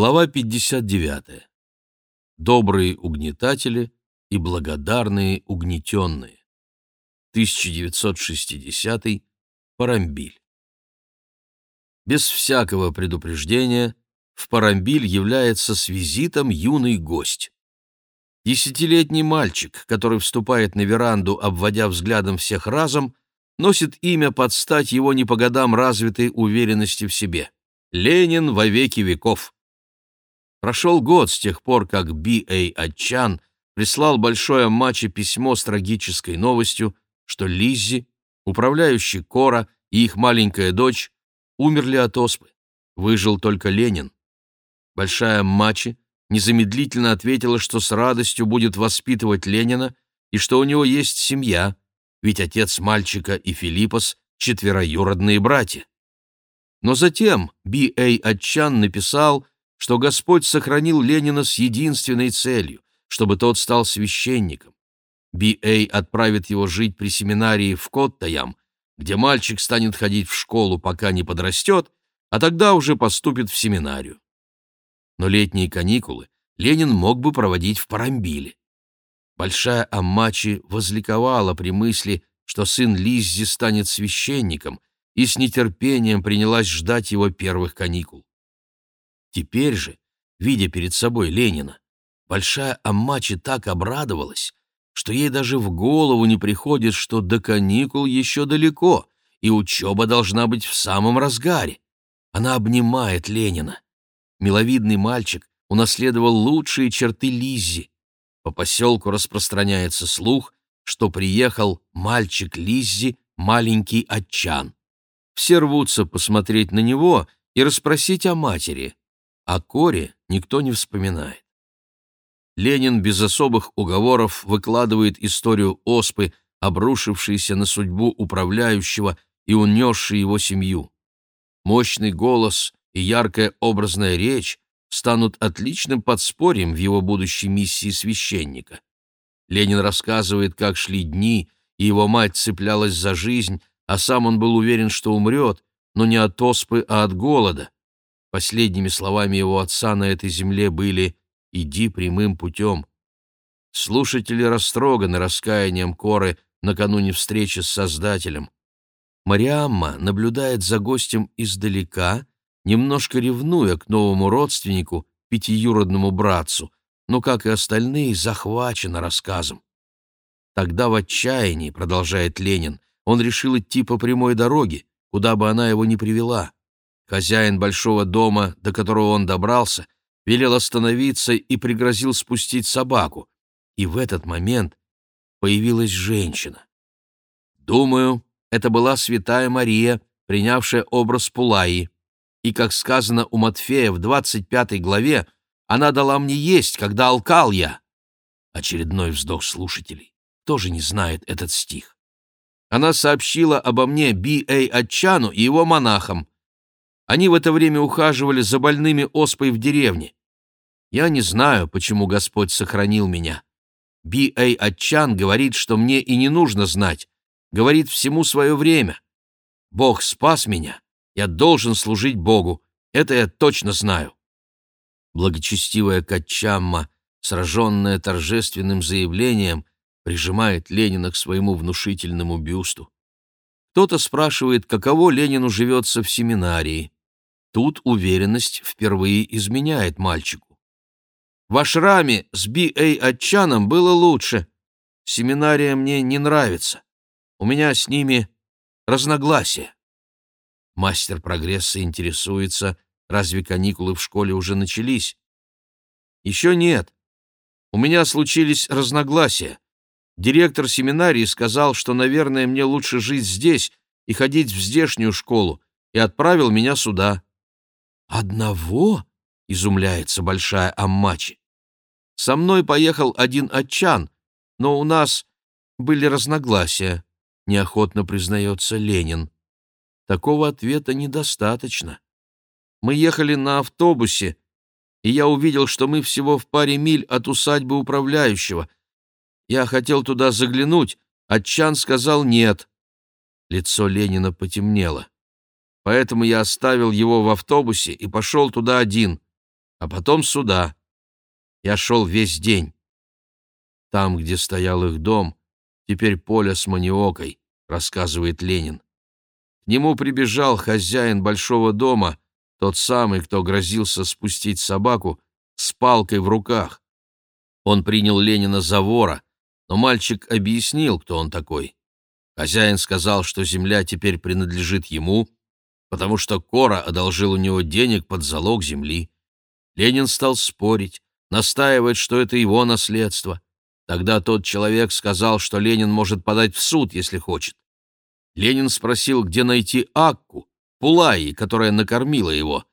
Глава 59. Добрые угнетатели и благодарные угнетенные. 1960. Парамбиль. Без всякого предупреждения в Парамбиль является с визитом юный гость. Десятилетний мальчик, который вступает на веранду, обводя взглядом всех разом, носит имя под стать его не по годам развитой уверенности в себе. Ленин во веки веков. Прошел год с тех пор, как Би-Эй Ачан прислал большое матче письмо с трагической новостью, что Лиззи, управляющий Кора и их маленькая дочь умерли от оспы. Выжил только Ленин. Большая Мачи незамедлительно ответила, что с радостью будет воспитывать Ленина и что у него есть семья, ведь отец мальчика и Филиппос — четвероюродные братья. Но затем Би-Эй Ачан написал, что Господь сохранил Ленина с единственной целью, чтобы тот стал священником. Би-Эй отправит его жить при семинарии в Коттаям, где мальчик станет ходить в школу, пока не подрастет, а тогда уже поступит в семинарию. Но летние каникулы Ленин мог бы проводить в Парамбиле. Большая Аммачи возликовала при мысли, что сын Лиззи станет священником, и с нетерпением принялась ждать его первых каникул. Теперь же, видя перед собой Ленина, большая Аммачи так обрадовалась, что ей даже в голову не приходит, что до каникул еще далеко, и учеба должна быть в самом разгаре. Она обнимает Ленина. Миловидный мальчик унаследовал лучшие черты Лиззи. По поселку распространяется слух, что приехал мальчик Лиззи, маленький Отчан. Все рвутся посмотреть на него и расспросить о матери. О Коре никто не вспоминает. Ленин без особых уговоров выкладывает историю оспы, обрушившейся на судьбу управляющего и унесшей его семью. Мощный голос и яркая образная речь станут отличным подспорьем в его будущей миссии священника. Ленин рассказывает, как шли дни, и его мать цеплялась за жизнь, а сам он был уверен, что умрет, но не от оспы, а от голода. Последними словами его отца на этой земле были «иди прямым путем». Слушатели растроганы раскаянием Коры накануне встречи с Создателем. Мариамма наблюдает за гостем издалека, немножко ревнуя к новому родственнику, пятиюродному братцу, но, как и остальные, захвачена рассказом. Тогда в отчаянии, продолжает Ленин, он решил идти по прямой дороге, куда бы она его ни привела. Хозяин большого дома, до которого он добрался, велел остановиться и пригрозил спустить собаку. И в этот момент появилась женщина. Думаю, это была святая Мария, принявшая образ Пулаи. И, как сказано у Матфея в 25 главе, она дала мне есть, когда алкал я. Очередной вздох слушателей. Тоже не знает этот стих. Она сообщила обо мне Би-Эй Атчану и его монахам. Они в это время ухаживали за больными оспой в деревне. Я не знаю, почему Господь сохранил меня. Би Эй Атчан говорит, что мне и не нужно знать. Говорит всему свое время. Бог спас меня. Я должен служить Богу. Это я точно знаю. Благочестивая Качамма, сраженная торжественным заявлением, прижимает Ленина к своему внушительному бюсту. Кто-то спрашивает, каково Ленину живется в семинарии. Тут уверенность впервые изменяет мальчику. В ашраме с Би-Эй Атчаном было лучше. Семинария мне не нравится. У меня с ними разногласия. Мастер прогресса интересуется, разве каникулы в школе уже начались? Еще нет. У меня случились разногласия. Директор семинарии сказал, что, наверное, мне лучше жить здесь и ходить в здешнюю школу, и отправил меня сюда. «Одного?» — изумляется большая Аммачи. «Со мной поехал один отчан, но у нас были разногласия», — неохотно признается Ленин. Такого ответа недостаточно. Мы ехали на автобусе, и я увидел, что мы всего в паре миль от усадьбы управляющего. Я хотел туда заглянуть, а Чан сказал нет. Лицо Ленина потемнело. Поэтому я оставил его в автобусе и пошел туда один. а потом сюда. Я шел весь день. Там, где стоял их дом, теперь поле с маниокой, рассказывает Ленин. К нему прибежал хозяин большого дома, тот самый, кто грозился спустить собаку, с палкой в руках. Он принял Ленина за вора, но мальчик объяснил, кто он такой. Хозяин сказал, что земля теперь принадлежит ему, потому что Кора одолжил у него денег под залог земли. Ленин стал спорить, настаивать, что это его наследство. Тогда тот человек сказал, что Ленин может подать в суд, если хочет. Ленин спросил, где найти Акку, Пулаи, которая накормила его.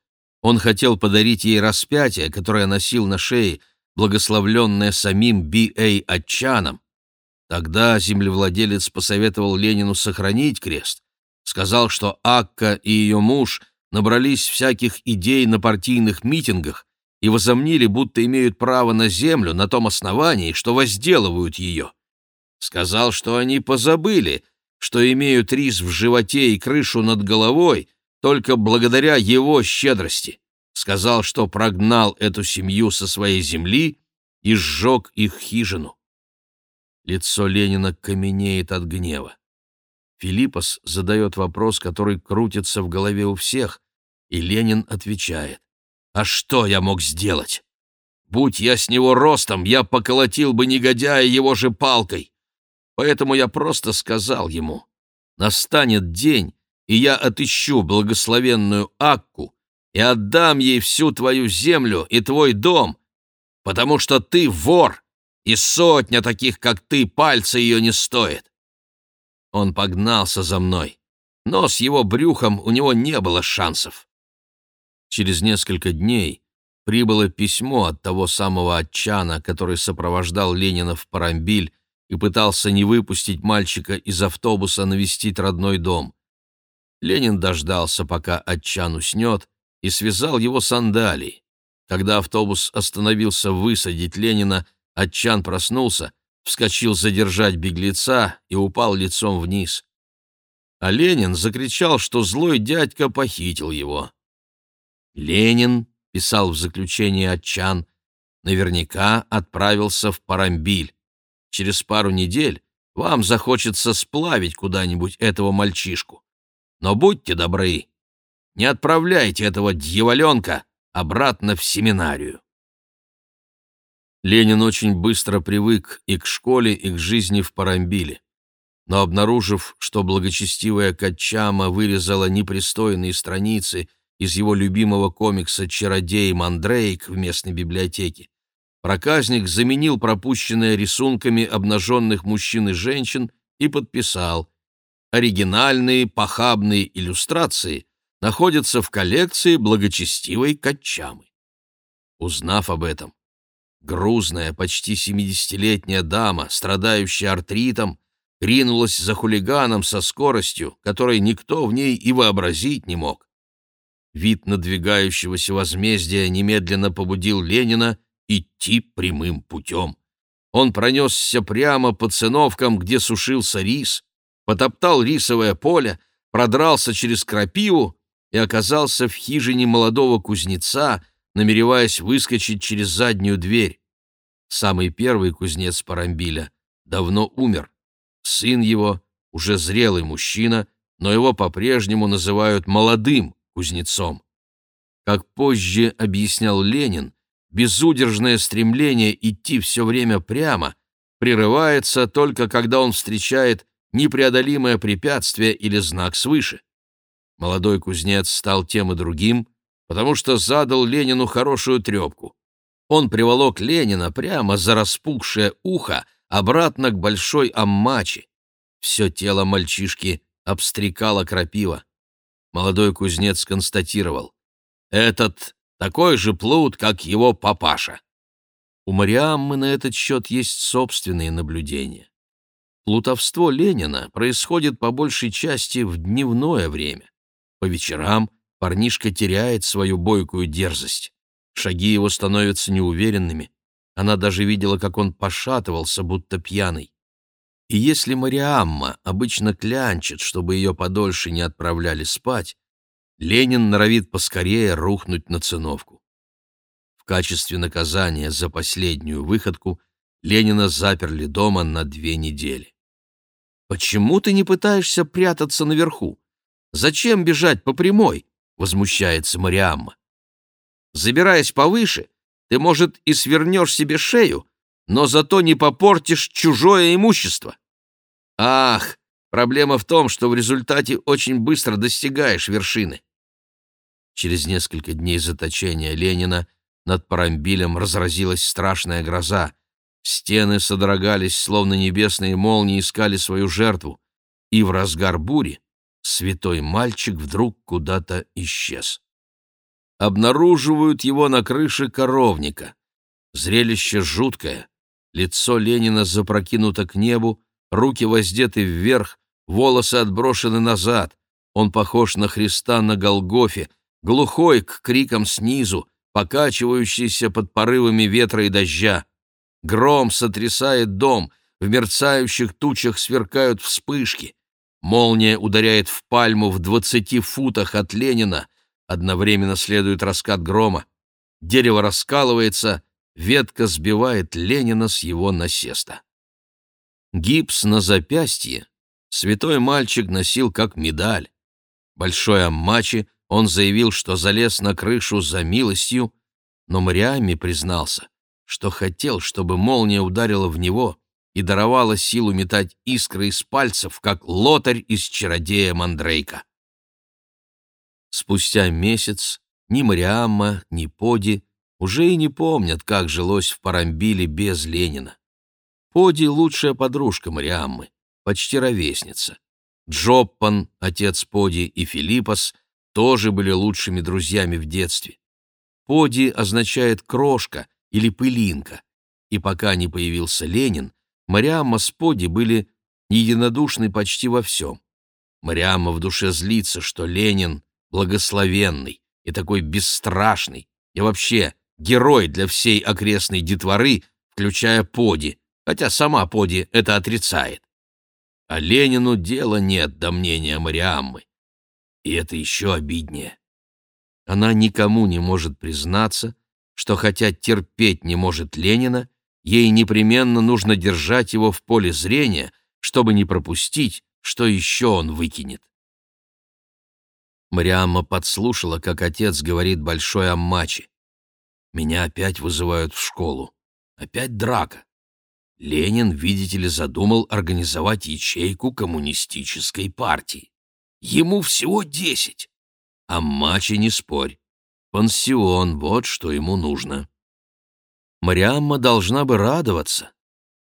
Он хотел подарить ей распятие, которое носил на шее, благословленное самим Би-Эй Атчаном. Тогда землевладелец посоветовал Ленину сохранить крест, сказал, что Акка и ее муж набрались всяких идей на партийных митингах и возомнили, будто имеют право на землю на том основании, что возделывают ее. Сказал, что они позабыли, что имеют рис в животе и крышу над головой только благодаря его щедрости. Сказал, что прогнал эту семью со своей земли и сжег их хижину. Лицо Ленина каменеет от гнева. Филиппос задает вопрос, который крутится в голове у всех, и Ленин отвечает. «А что я мог сделать? Будь я с него ростом, я поколотил бы негодяя его же палкой. Поэтому я просто сказал ему, настанет день, и я отыщу благословенную Акку и отдам ей всю твою землю и твой дом, потому что ты вор, и сотня таких, как ты, пальца ее не стоит. Он погнался за мной, но с его брюхом у него не было шансов. Через несколько дней прибыло письмо от того самого отчана, который сопровождал Ленина в Парамбиль и пытался не выпустить мальчика из автобуса навестить родной дом. Ленин дождался, пока отчан уснет, и связал его сандалией. Когда автобус остановился высадить Ленина, отчан проснулся, вскочил задержать беглеца и упал лицом вниз. А Ленин закричал, что злой дядька похитил его. Ленин, писал в заключении отчан, наверняка отправился в Парамбиль. Через пару недель вам захочется сплавить куда-нибудь этого мальчишку. Но будьте добры, не отправляйте этого дьяволенка обратно в семинарию. Ленин очень быстро привык и к школе, и к жизни в Парамбиле. Но обнаружив, что благочестивая Качама вырезала непристойные страницы из его любимого комикса «Чародей Мандрейк» в местной библиотеке, проказник заменил пропущенное рисунками обнаженных мужчин и женщин и подписал оригинальные похабные иллюстрации находятся в коллекции благочестивой Качамы. Узнав об этом, грузная, почти семидесятилетняя дама, страдающая артритом, ринулась за хулиганом со скоростью, которой никто в ней и вообразить не мог. Вид надвигающегося возмездия немедленно побудил Ленина идти прямым путем. Он пронесся прямо по циновкам, где сушился рис, потоптал рисовое поле, продрался через крапиву и оказался в хижине молодого кузнеца, намереваясь выскочить через заднюю дверь. Самый первый кузнец Парамбиля давно умер. Сын его, уже зрелый мужчина, но его по-прежнему называют молодым кузнецом. Как позже объяснял Ленин, безудержное стремление идти все время прямо прерывается только когда он встречает непреодолимое препятствие или знак свыше. Молодой кузнец стал тем и другим, потому что задал Ленину хорошую трепку. Он приволок Ленина прямо за распухшее ухо обратно к большой аммаче. Все тело мальчишки обстрекало крапива. Молодой кузнец констатировал. «Этот такой же плут, как его папаша». У Мариаммы на этот счет есть собственные наблюдения. Плутовство Ленина происходит по большей части в дневное время. По вечерам парнишка теряет свою бойкую дерзость. Шаги его становятся неуверенными. Она даже видела, как он пошатывался, будто пьяный. И если Мариамма обычно клянчит, чтобы ее подольше не отправляли спать, Ленин норовит поскорее рухнуть на циновку. В качестве наказания за последнюю выходку Ленина заперли дома на две недели. «Почему ты не пытаешься прятаться наверху? Зачем бежать по прямой?» — возмущается Мариамма. «Забираясь повыше, ты, может, и свернешь себе шею, но зато не попортишь чужое имущество. Ах, проблема в том, что в результате очень быстро достигаешь вершины. Через несколько дней заточения Ленина над Парамбилем разразилась страшная гроза. Стены содрогались, словно небесные молнии искали свою жертву, и в разгар бури святой мальчик вдруг куда-то исчез. Обнаруживают его на крыше коровника. Зрелище жуткое. Лицо Ленина запрокинуто к небу, руки воздеты вверх, волосы отброшены назад. Он похож на Христа на Голгофе, глухой к крикам снизу, покачивающийся под порывами ветра и дождя. Гром сотрясает дом, в мерцающих тучах сверкают вспышки. Молния ударяет в пальму в двадцати футах от Ленина, одновременно следует раскат грома. Дерево раскалывается, ветка сбивает Ленина с его насеста. Гипс на запястье святой мальчик носил как медаль. Большой Аммачи он заявил, что залез на крышу за милостью, но Мариами признался, что хотел, чтобы молния ударила в него и даровала силу метать искры из пальцев, как лотарь из чародея Мандрейка. Спустя месяц ни Мариамма, ни Поди уже и не помнят, как жилось в Парамбиле без Ленина. Поди — лучшая подружка Мариаммы, почти ровесница. Джоппан, отец Поди, и Филиппос тоже были лучшими друзьями в детстве. Поди означает «крошка» или «пылинка», и пока не появился Ленин, Мариамма с Поди были единодушны почти во всем. Мариамма в душе злится, что Ленин благословенный и такой бесстрашный, и вообще герой для всей окрестной детворы, включая Поди, хотя сама Поди это отрицает. А Ленину дела нет до мнения Мариаммы. И это еще обиднее. Она никому не может признаться, что хотя терпеть не может Ленина, ей непременно нужно держать его в поле зрения, чтобы не пропустить, что еще он выкинет. Мариамма подслушала, как отец говорит большой Аммачи. «Меня опять вызывают в школу. Опять драка. Ленин, видите ли, задумал организовать ячейку коммунистической партии. Ему всего десять. А матче не спорь. Пансион — вот что ему нужно. Мариамма должна бы радоваться,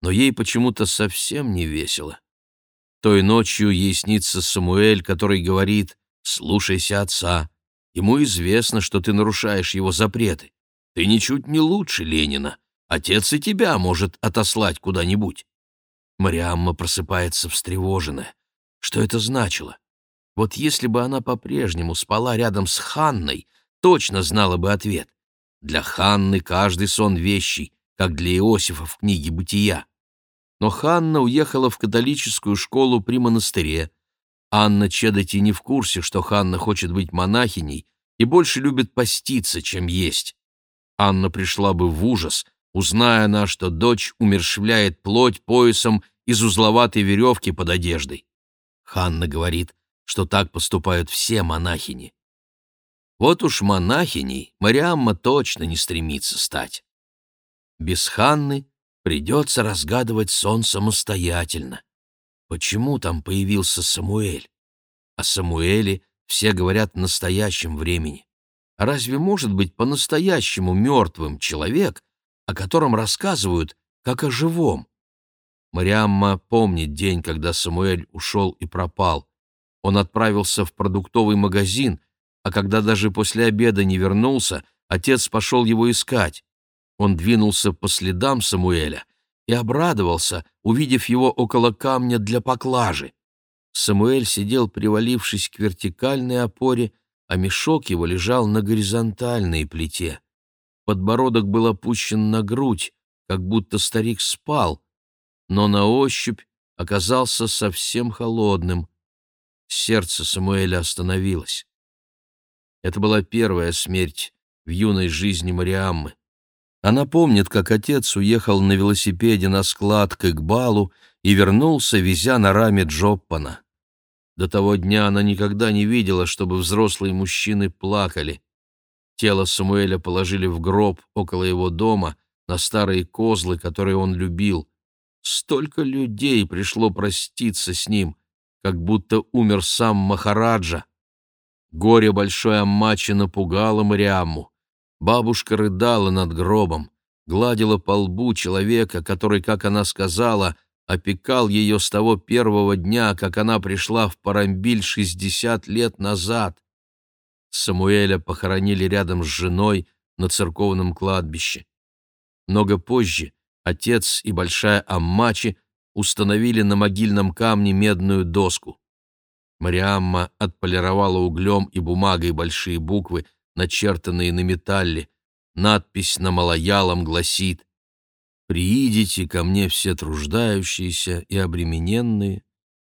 но ей почему-то совсем не весело. Той ночью ей снится Самуэль, который говорит «Слушайся отца. Ему известно, что ты нарушаешь его запреты. Ты ничуть не лучше Ленина. Отец и тебя может отослать куда-нибудь». Мариамма просыпается встревоженная. Что это значило? Вот если бы она по-прежнему спала рядом с Ханной, точно знала бы ответ. Для Ханны каждый сон вещий, как для Иосифа в книге «Бытия». Но Ханна уехала в католическую школу при монастыре. Анна Чедоти не в курсе, что Ханна хочет быть монахиней и больше любит поститься, чем есть. Анна пришла бы в ужас, узная она, что дочь умершвляет плоть поясом из узловатой веревки под одеждой. Ханна говорит, что так поступают все монахини. Вот уж монахиней Мариамма точно не стремится стать. Без Ханны придется разгадывать сон самостоятельно. Почему там появился Самуэль? О Самуэле все говорят в настоящем времени. А разве может быть по-настоящему мертвым человек, о котором рассказывают как о живом? Мариамма помнит день, когда Самуэль ушел и пропал. Он отправился в продуктовый магазин, а когда даже после обеда не вернулся, отец пошел его искать. Он двинулся по следам Самуэля и обрадовался, увидев его около камня для поклажи. Самуэль сидел, привалившись к вертикальной опоре, а мешок его лежал на горизонтальной плите. Подбородок был опущен на грудь, как будто старик спал, но на ощупь оказался совсем холодным. Сердце Самуэля остановилось. Это была первая смерть в юной жизни Мариаммы. Она помнит, как отец уехал на велосипеде на склад к Игбалу и вернулся, везя на раме Джоппана. До того дня она никогда не видела, чтобы взрослые мужчины плакали. Тело Самуэля положили в гроб около его дома на старые козлы, которые он любил. Столько людей пришло проститься с ним, как будто умер сам Махараджа. Горе большой Аммачи напугало Мариамму. Бабушка рыдала над гробом, гладила по лбу человека, который, как она сказала, опекал ее с того первого дня, как она пришла в Парамбиль шестьдесят лет назад. Самуэля похоронили рядом с женой на церковном кладбище. Много позже отец и большая Аммачи установили на могильном камне медную доску. Мариамма отполировала углем и бумагой большие буквы, начертанные на металле. Надпись на малоялом гласит «Приидите ко мне все труждающиеся и обремененные,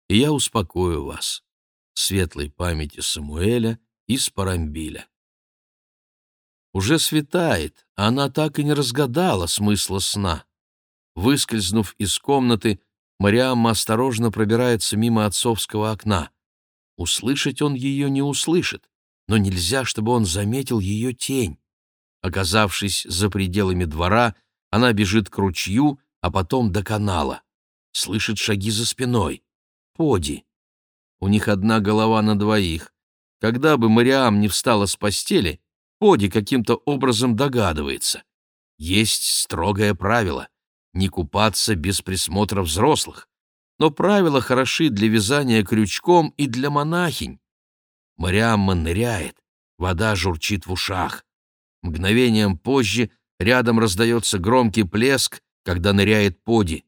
и я успокою вас. Светлой памяти Самуэля из Парамбиля». Уже светает, а она так и не разгадала смысла сна. Выскользнув из комнаты, Мариамма осторожно пробирается мимо отцовского окна. Услышать он ее не услышит, но нельзя, чтобы он заметил ее тень. Оказавшись за пределами двора, она бежит к ручью, а потом до канала. Слышит шаги за спиной. Поди. У них одна голова на двоих. Когда бы Мариам не встала с постели, Поди каким-то образом догадывается. Есть строгое правило — не купаться без присмотра взрослых но правила хороши для вязания крючком и для монахинь. Мариамма ныряет, вода журчит в ушах. Мгновением позже рядом раздается громкий плеск, когда ныряет поди.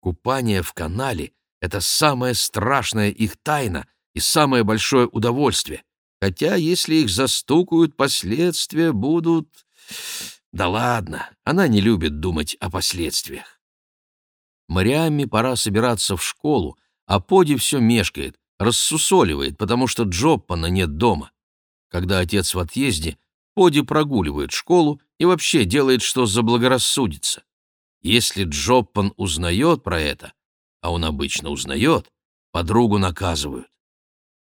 Купание в канале — это самая страшная их тайна и самое большое удовольствие. Хотя, если их застукают, последствия будут... Да ладно, она не любит думать о последствиях. Мариамме пора собираться в школу, а Поди все мешкает, рассусоливает, потому что Джоппана нет дома. Когда отец в отъезде, Поди прогуливает школу и вообще делает, что заблагорассудится. Если Джоппан узнает про это, а он обычно узнает, подругу наказывают.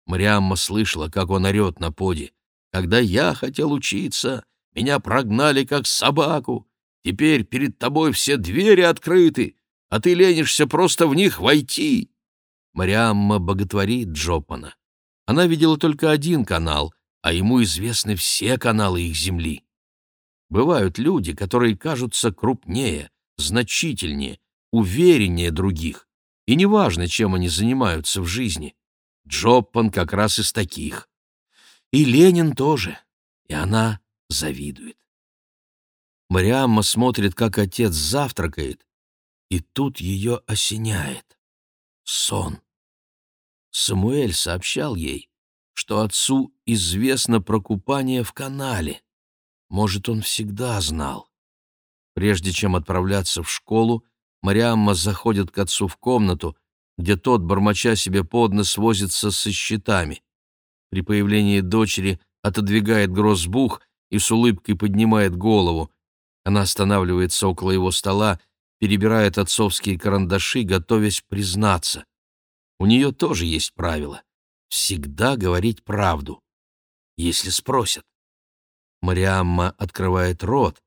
Мариамма слышала, как он орет на Поди. «Когда я хотел учиться, меня прогнали как собаку. Теперь перед тобой все двери открыты а ты ленишься просто в них войти. Мариамма боготворит Джопана. Она видела только один канал, а ему известны все каналы их земли. Бывают люди, которые кажутся крупнее, значительнее, увереннее других, и неважно, чем они занимаются в жизни. Джоппан как раз из таких. И Ленин тоже, и она завидует. Мариамма смотрит, как отец завтракает, и тут ее осеняет. Сон. Самуэль сообщал ей, что отцу известно про купание в канале. Может, он всегда знал. Прежде чем отправляться в школу, Мариамма заходит к отцу в комнату, где тот, бормоча себе под нос, возится со счетами. При появлении дочери отодвигает грозбух и с улыбкой поднимает голову. Она останавливается около его стола перебирает отцовские карандаши, готовясь признаться. У нее тоже есть правило — всегда говорить правду, если спросят. Мариамма открывает рот,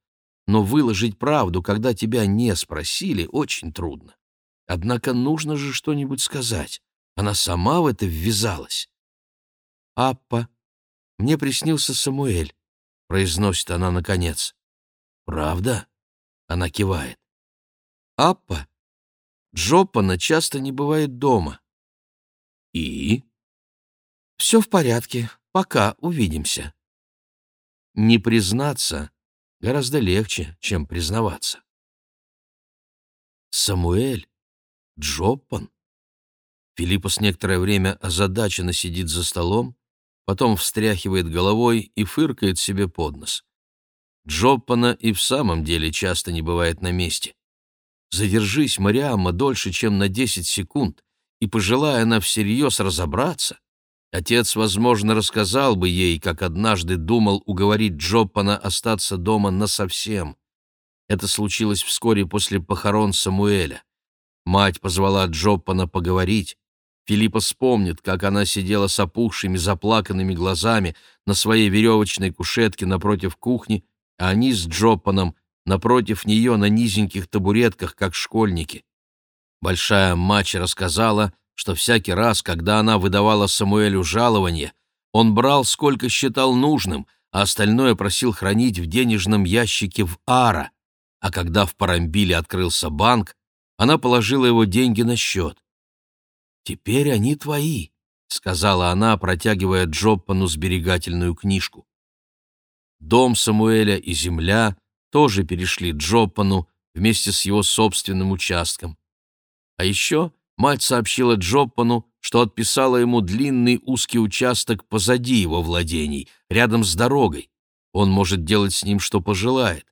но выложить правду, когда тебя не спросили, очень трудно. Однако нужно же что-нибудь сказать. Она сама в это ввязалась. «Аппа, мне приснился Самуэль», — произносит она наконец. «Правда?» — она кивает. Аппа, Джоппана часто не бывает дома. И? Все в порядке, пока увидимся. Не признаться гораздо легче, чем признаваться. Самуэль? Джоппан? Филиппос некоторое время озадаченно сидит за столом, потом встряхивает головой и фыркает себе под нос. Джоппана и в самом деле часто не бывает на месте. Задержись Мариамма дольше, чем на десять секунд, и, пожелая она всерьез разобраться, отец, возможно, рассказал бы ей, как однажды думал уговорить Джоппана остаться дома насовсем. Это случилось вскоре после похорон Самуэля. Мать позвала Джоппана поговорить. Филиппа вспомнит, как она сидела с опухшими, заплаканными глазами на своей веревочной кушетке напротив кухни, а они с Джоппаном напротив нее на низеньких табуретках, как школьники. Большая мать рассказала, что всякий раз, когда она выдавала Самуэлю жалование, он брал, сколько считал нужным, а остальное просил хранить в денежном ящике в Ара, а когда в Парамбиле открылся банк, она положила его деньги на счет. «Теперь они твои», — сказала она, протягивая Джоппану сберегательную книжку. Дом Самуэля и земля тоже перешли Джоппану вместе с его собственным участком. А еще мать сообщила Джоппану, что отписала ему длинный узкий участок позади его владений, рядом с дорогой. Он может делать с ним, что пожелает.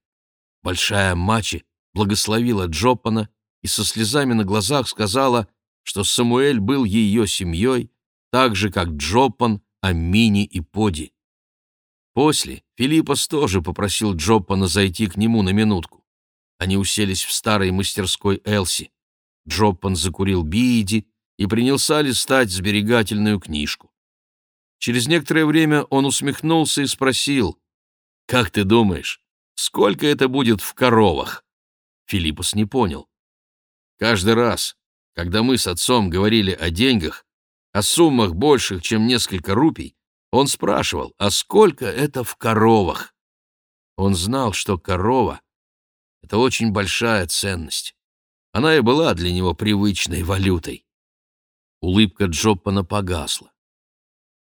Большая Мачи благословила Джоппана и со слезами на глазах сказала, что Самуэль был ее семьей, так же, как Джоппан, Амини и Поди. После Филиппос тоже попросил Джоппана зайти к нему на минутку. Они уселись в старой мастерской Элси. Джоппан закурил бииди и принялся листать сберегательную книжку. Через некоторое время он усмехнулся и спросил, «Как ты думаешь, сколько это будет в коровах?» Филиппос не понял. Каждый раз, когда мы с отцом говорили о деньгах, о суммах больших, чем несколько рупий, он спрашивал, а сколько это в коровах? Он знал, что корова — это очень большая ценность. Она и была для него привычной валютой. Улыбка Джоппана погасла.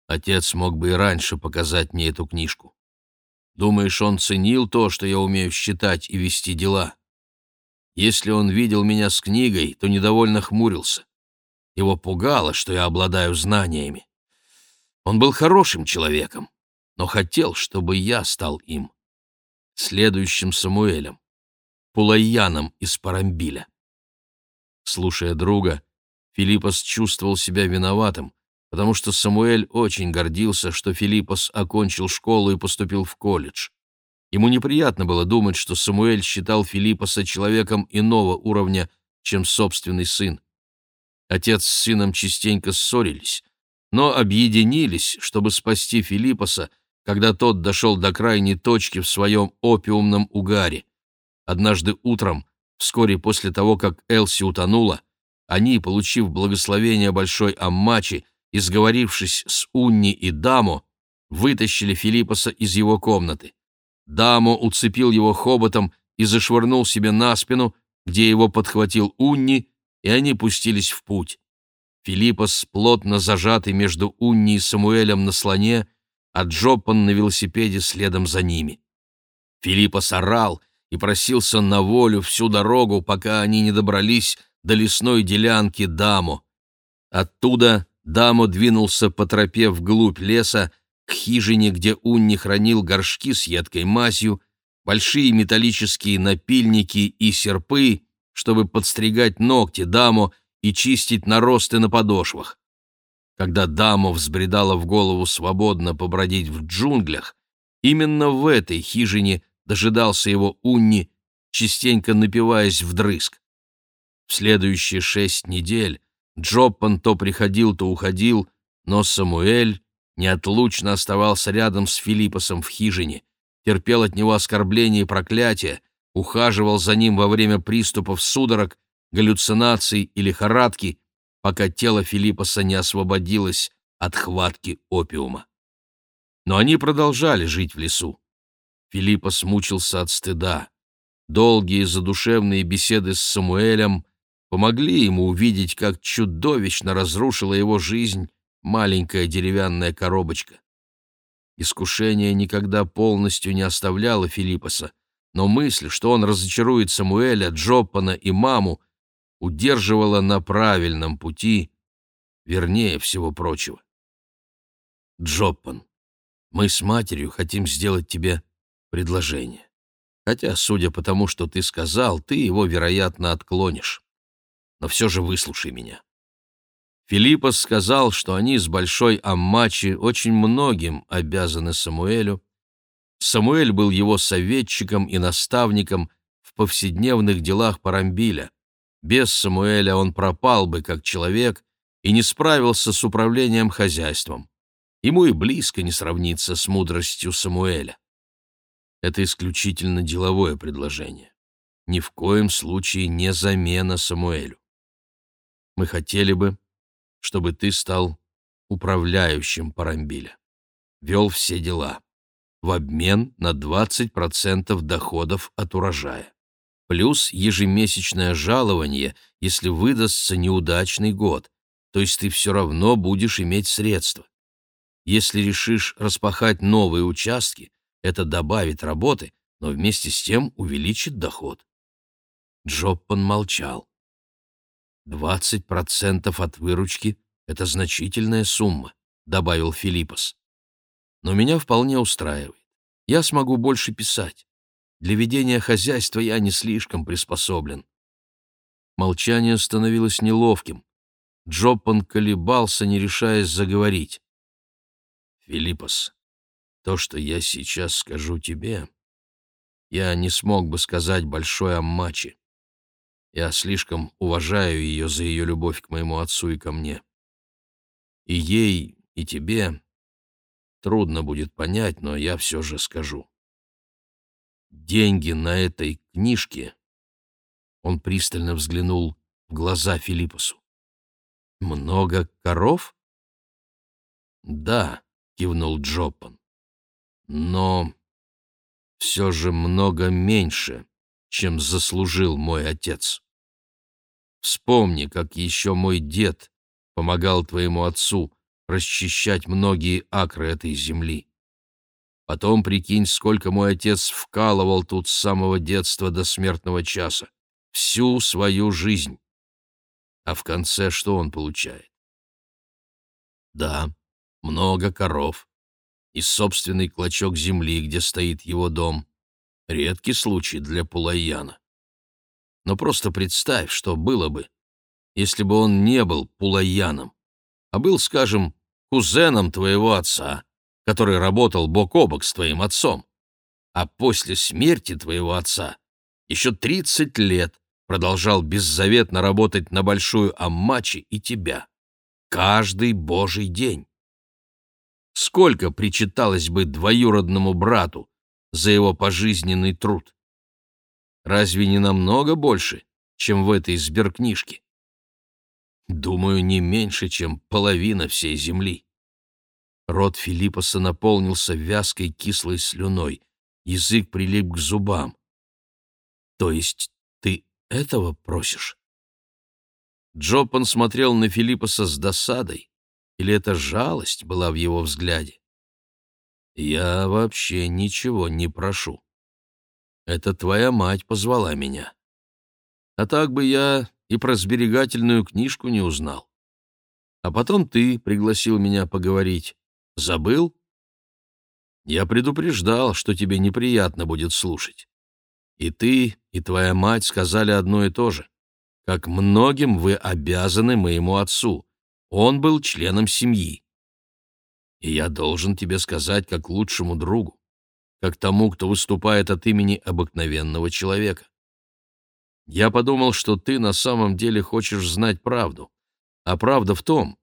Отец мог бы и раньше показать мне эту книжку. Думаешь, он ценил то, что я умею считать и вести дела? Если он видел меня с книгой, то недовольно хмурился. Его пугало, что я обладаю знаниями. Он был хорошим человеком, но хотел, чтобы я стал им. Следующим Самуэлем, Пулайяном из Парамбиля. Слушая друга, Филиппос чувствовал себя виноватым, потому что Самуэль очень гордился, что Филиппос окончил школу и поступил в колледж. Ему неприятно было думать, что Самуэль считал Филиппоса человеком иного уровня, чем собственный сын. Отец с сыном частенько ссорились, но объединились, чтобы спасти Филиппоса, когда тот дошел до крайней точки в своем опиумном угаре. Однажды утром, вскоре после того, как Элси утонула, они, получив благословение Большой Аммачи и сговорившись с Унни и Дамо, вытащили Филиппоса из его комнаты. Дамо уцепил его хоботом и зашвырнул себе на спину, где его подхватил Унни, и они пустились в путь. Филиппос, плотно зажатый между Унни и Самуэлем на слоне, а Джоппан на велосипеде следом за ними. Филиппос орал и просился на волю всю дорогу, пока они не добрались до лесной делянки Дамо. Оттуда Дамо двинулся по тропе вглубь леса, к хижине, где Унни хранил горшки с едкой мазью, большие металлические напильники и серпы, чтобы подстригать ногти Дамо и чистить наросты на подошвах. Когда Дамо взбредала в голову свободно побродить в джунглях, именно в этой хижине дожидался его Унни, частенько напиваясь вдрызг. В следующие шесть недель Джоппан то приходил, то уходил, но Самуэль неотлучно оставался рядом с Филиппосом в хижине, терпел от него оскорбления и проклятия, ухаживал за ним во время приступов судорог, галлюцинаций и лихорадки, пока тело Филиппоса не освободилось от хватки опиума. Но они продолжали жить в лесу. Филиппос мучился от стыда. Долгие задушевные беседы с Самуэлем помогли ему увидеть, как чудовищно разрушила его жизнь маленькая деревянная коробочка. Искушение никогда полностью не оставляло Филиппоса, но мысль, что он разочарует Самуэля, Джоппана и маму, удерживала на правильном пути, вернее всего прочего. Джоппан, мы с матерью хотим сделать тебе предложение. Хотя, судя по тому, что ты сказал, ты его, вероятно, отклонишь. Но все же выслушай меня. Филиппос сказал, что они с Большой Аммачи очень многим обязаны Самуэлю. Самуэль был его советчиком и наставником в повседневных делах Парамбиля. Без Самуэля он пропал бы как человек и не справился с управлением хозяйством. Ему и близко не сравнится с мудростью Самуэля. Это исключительно деловое предложение. Ни в коем случае не замена Самуэлю. Мы хотели бы, чтобы ты стал управляющим Парамбиля, вел все дела, в обмен на 20% доходов от урожая, плюс ежемесячное жалование, если выдастся неудачный год, то есть ты все равно будешь иметь средства. Если решишь распахать новые участки, это добавит работы, но вместе с тем увеличит доход. Джоппан молчал. «Двадцать процентов от выручки — это значительная сумма», — добавил Филиппос. «Но меня вполне устраивает. Я смогу больше писать. Для ведения хозяйства я не слишком приспособлен». Молчание становилось неловким. Джоппан колебался, не решаясь заговорить. «Филиппос, то, что я сейчас скажу тебе, я не смог бы сказать большой Аммачи. Я слишком уважаю ее за ее любовь к моему отцу и ко мне. И ей, и тебе трудно будет понять, но я все же скажу. Деньги на этой книжке... Он пристально взглянул в глаза Филиппусу. «Много коров?» «Да», — кивнул Джоппан но все же много меньше, чем заслужил мой отец. Вспомни, как еще мой дед помогал твоему отцу расчищать многие акры этой земли. Потом прикинь, сколько мой отец вкалывал тут с самого детства до смертного часа, всю свою жизнь. А в конце что он получает? Да, много коров, и собственный клочок земли, где стоит его дом. Редкий случай для Пулайяна. Но просто представь, что было бы, если бы он не был Пулайяном, а был, скажем, кузеном твоего отца, который работал бок о бок с твоим отцом, а после смерти твоего отца еще 30 лет продолжал беззаветно работать на Большую Аммачи и тебя. Каждый божий день сколько причиталось бы двоюродному брату за его пожизненный труд? Разве не намного больше, чем в этой сберкнижке? Думаю, не меньше, чем половина всей земли. Рот Филиппоса наполнился вязкой кислой слюной, язык прилип к зубам. То есть ты этого просишь? Джопан смотрел на Филиппоса с досадой, или эта жалость была в его взгляде? Я вообще ничего не прошу. Это твоя мать позвала меня. А так бы я и про сберегательную книжку не узнал. А потом ты пригласил меня поговорить. Забыл? Я предупреждал, что тебе неприятно будет слушать. И ты, и твоя мать сказали одно и то же. Как многим вы обязаны моему отцу. Он был членом семьи. И я должен тебе сказать как лучшему другу, как тому, кто выступает от имени обыкновенного человека. Я подумал, что ты на самом деле хочешь знать правду. А правда в том,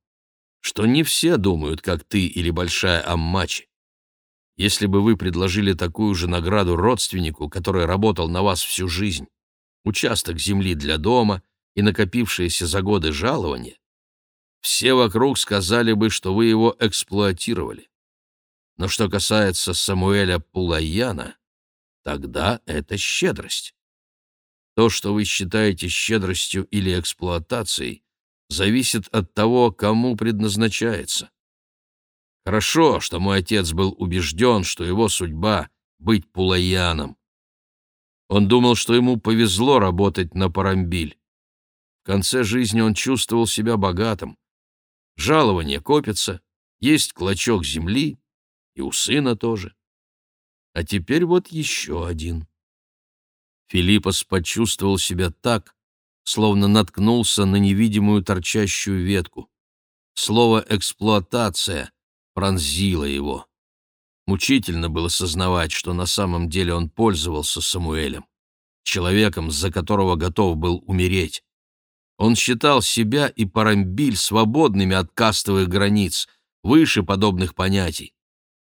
что не все думают, как ты или Большая Аммачи. Если бы вы предложили такую же награду родственнику, который работал на вас всю жизнь, участок земли для дома и накопившиеся за годы жалования, все вокруг сказали бы, что вы его эксплуатировали. Но что касается Самуэля Пулаяна, тогда это щедрость. То, что вы считаете щедростью или эксплуатацией, зависит от того, кому предназначается. Хорошо, что мой отец был убежден, что его судьба — быть Пулаяном. Он думал, что ему повезло работать на Парамбиль. В конце жизни он чувствовал себя богатым, Жалование копится, есть клочок земли, и у сына тоже. А теперь вот еще один. Филиппос почувствовал себя так, словно наткнулся на невидимую торчащую ветку. Слово «эксплуатация» пронзило его. Мучительно было сознавать, что на самом деле он пользовался Самуэлем. человеком, за которого готов был умереть. Он считал себя и Парамбиль свободными от кастовых границ, выше подобных понятий.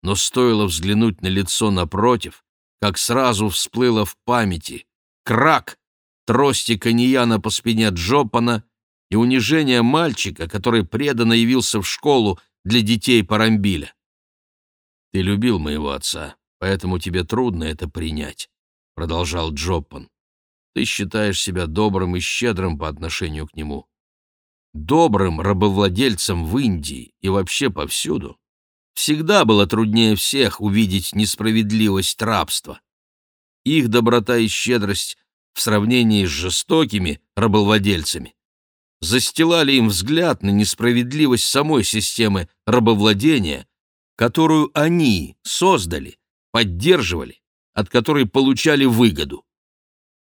Но стоило взглянуть на лицо напротив, как сразу всплыло в памяти крак, трости Каньяна по спине Джопана и унижение мальчика, который преданно явился в школу для детей Парамбиля. «Ты любил моего отца, поэтому тебе трудно это принять», — продолжал Джоппан. «Ты считаешь себя добрым и щедрым по отношению к нему. Добрым рабовладельцем в Индии и вообще повсюду. Всегда было труднее всех увидеть несправедливость рабства. Их доброта и щедрость в сравнении с жестокими рабовладельцами. Застилали им взгляд на несправедливость самой системы рабовладения, которую они создали, поддерживали, от которой получали выгоду.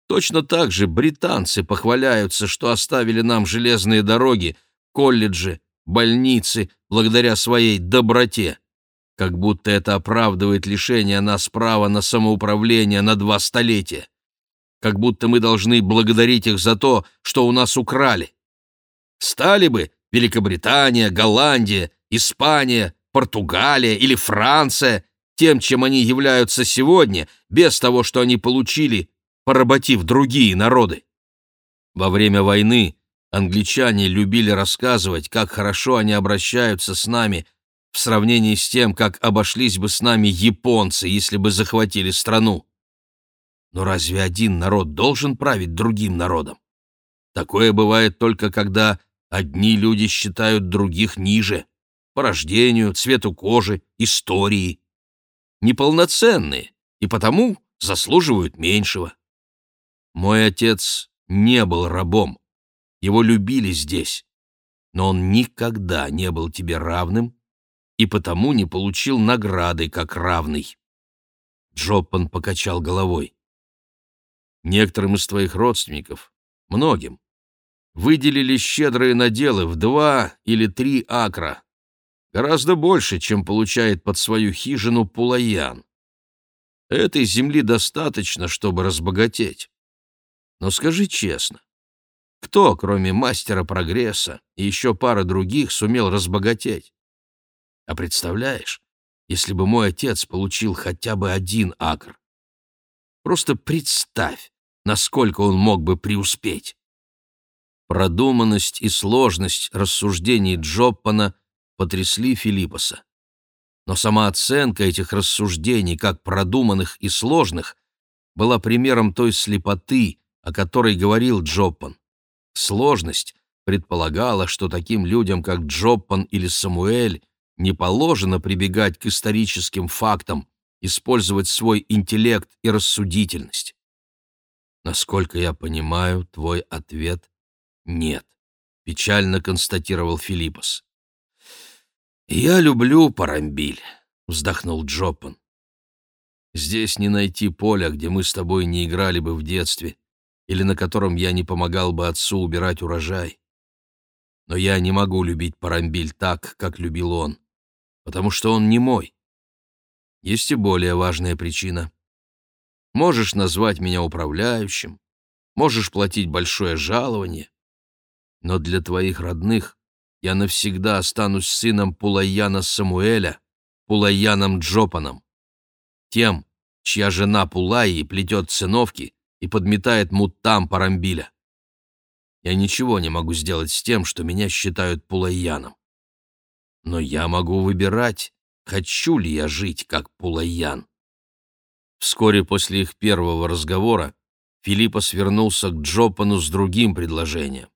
Точно так же британцы похваляются, что оставили нам железные дороги, колледжи, больницы благодаря своей доброте, как будто это оправдывает лишение нас права на самоуправление на два столетия, как будто мы должны благодарить их за то, что у нас украли. Стали бы Великобритания, Голландия, Испания, Португалия или Франция тем, чем они являются сегодня, без того, что они получили, поработив другие народы. Во время войны Англичане любили рассказывать, как хорошо они обращаются с нами в сравнении с тем, как обошлись бы с нами японцы, если бы захватили страну. Но разве один народ должен править другим народом? Такое бывает только когда одни люди считают других ниже по рождению, цвету кожи, истории. Неполноценные и потому заслуживают меньшего. Мой отец не был рабом. Его любили здесь, но он никогда не был тебе равным и потому не получил награды как равный. Джоппан покачал головой. Некоторым из твоих родственников, многим, выделили щедрые наделы в два или три акра. Гораздо больше, чем получает под свою хижину Пулаян. Этой земли достаточно, чтобы разбогатеть. Но скажи честно, кто, кроме мастера прогресса и еще пары других, сумел разбогатеть? А представляешь, если бы мой отец получил хотя бы один акр? Просто представь, насколько он мог бы преуспеть. Продуманность и сложность рассуждений Джоппана потрясли Филиппоса. Но сама оценка этих рассуждений, как продуманных и сложных, была примером той слепоты, о которой говорил Джоппан. Сложность предполагала, что таким людям, как Джоппан или Самуэль, не положено прибегать к историческим фактам, использовать свой интеллект и рассудительность. Насколько я понимаю, твой ответ — нет, — печально констатировал Филиппос. «Я люблю Парамбиль», — вздохнул Джоппан. «Здесь не найти поля, где мы с тобой не играли бы в детстве, или на котором я не помогал бы отцу убирать урожай. Но я не могу любить Парамбиль так, как любил он, потому что он не мой. Есть и более важная причина. Можешь назвать меня управляющим, можешь платить большое жалование, но для твоих родных я навсегда останусь сыном Пулаяна Самуэля, Пулаяном Джопаном, тем, чья жена Пулаи плетет циновки и подметает мутам Парамбиля. Я ничего не могу сделать с тем, что меня считают Пулайяном. Но я могу выбирать, хочу ли я жить как Пулайян. Вскоре после их первого разговора Филиппа свернулся к Джопану с другим предложением.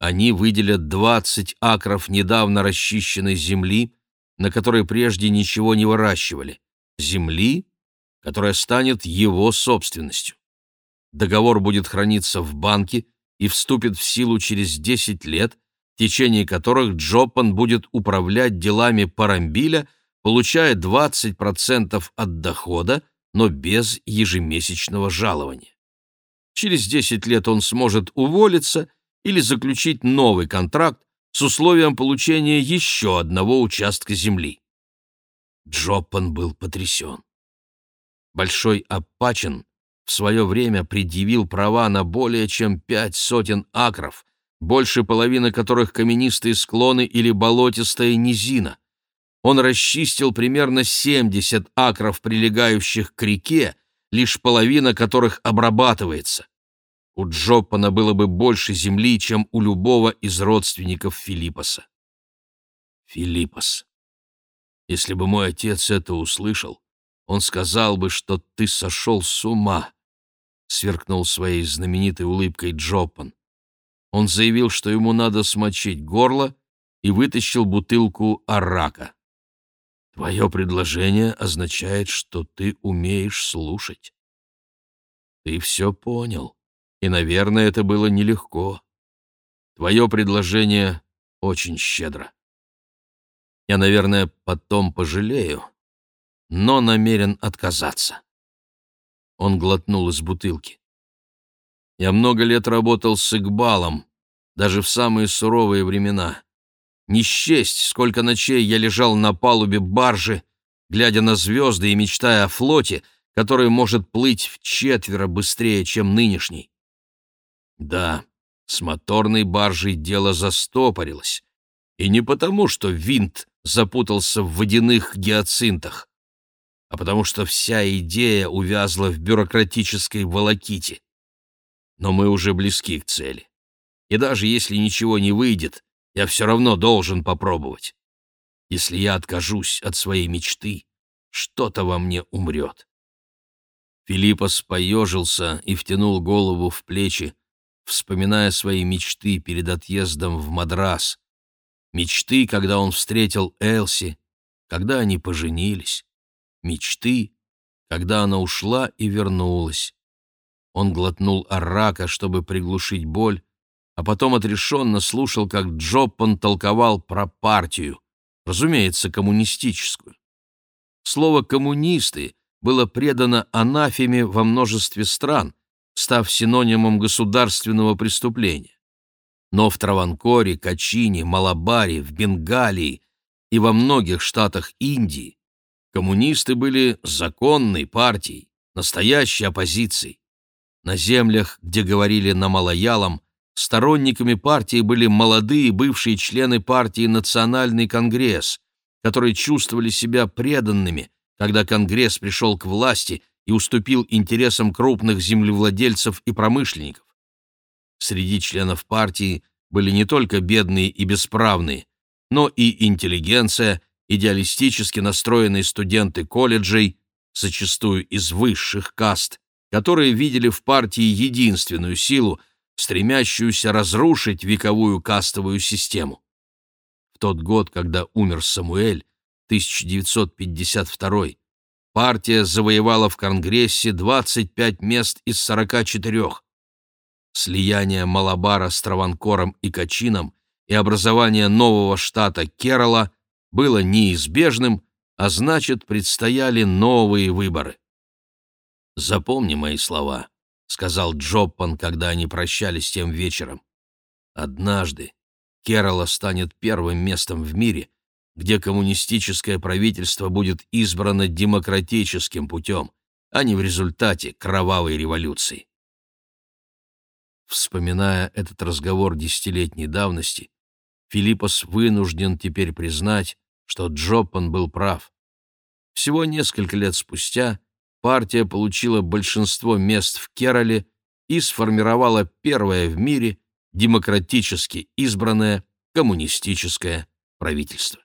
Они выделят 20 акров недавно расчищенной земли, на которой прежде ничего не выращивали, земли, которая станет его собственностью. Договор будет храниться в банке и вступит в силу через 10 лет, в течение которых Джоппан будет управлять делами Парамбиля, получая 20% от дохода, но без ежемесячного жалования. Через 10 лет он сможет уволиться или заключить новый контракт с условием получения еще одного участка земли. Джоппан был потрясен. Большой Аппачин в свое время предъявил права на более чем пять сотен акров, больше половины которых каменистые склоны или болотистая низина. Он расчистил примерно 70 акров, прилегающих к реке, лишь половина которых обрабатывается. У Джоппана было бы больше земли, чем у любого из родственников Филиппоса. Филиппос. Если бы мой отец это услышал, он сказал бы, что ты сошел с ума, — сверкнул своей знаменитой улыбкой Джоппан. Он заявил, что ему надо смочить горло, и вытащил бутылку арака. Твое предложение означает, что ты умеешь слушать. Ты все понял, и, наверное, это было нелегко. Твое предложение очень щедро. Я, наверное, потом пожалею, но намерен отказаться. Он глотнул из бутылки. Я много лет работал с Игбалом, даже в самые суровые времена. Не счесть, сколько ночей я лежал на палубе баржи, глядя на звезды и мечтая о флоте, который может плыть в четверо быстрее, чем нынешний. Да, с моторной баржей дело застопорилось. И не потому, что винт запутался в водяных гиацинтах, а потому что вся идея увязла в бюрократической волоките. Но мы уже близки к цели. И даже если ничего не выйдет, я все равно должен попробовать. Если я откажусь от своей мечты, что-то во мне умрет. Филиппос поежился и втянул голову в плечи, вспоминая свои мечты перед отъездом в Мадрас. Мечты, когда он встретил Элси, когда они поженились. Мечты, когда она ушла и вернулась. Он глотнул арака, чтобы приглушить боль, а потом отрешенно слушал, как Джоппан толковал про партию, разумеется, коммунистическую. Слово «коммунисты» было предано анафеме во множестве стран, став синонимом государственного преступления. Но в Траванкоре, Качине, Малабаре, в Бенгалии и во многих штатах Индии коммунисты были законной партией, настоящей оппозицией. На землях, где говорили на малоялом, Сторонниками партии были молодые бывшие члены партии «Национальный конгресс», которые чувствовали себя преданными, когда Конгресс пришел к власти и уступил интересам крупных землевладельцев и промышленников. Среди членов партии были не только бедные и бесправные, но и интеллигенция, идеалистически настроенные студенты колледжей, зачастую из высших каст, которые видели в партии единственную силу, стремящуюся разрушить вековую кастовую систему. В тот год, когда умер Самуэль, 1952 партия завоевала в Конгрессе 25 мест из 44. Слияние Малабара с Траванкором и Качином и образование нового штата Керала было неизбежным, а значит, предстояли новые выборы. Запомни мои слова сказал Джоппан, когда они прощались тем вечером. Однажды Керала станет первым местом в мире, где коммунистическое правительство будет избрано демократическим путем, а не в результате кровавой революции. Вспоминая этот разговор десятилетней давности, Филиппос вынужден теперь признать, что Джоппан был прав. Всего несколько лет спустя партия получила большинство мест в Керале и сформировала первое в мире демократически избранное коммунистическое правительство.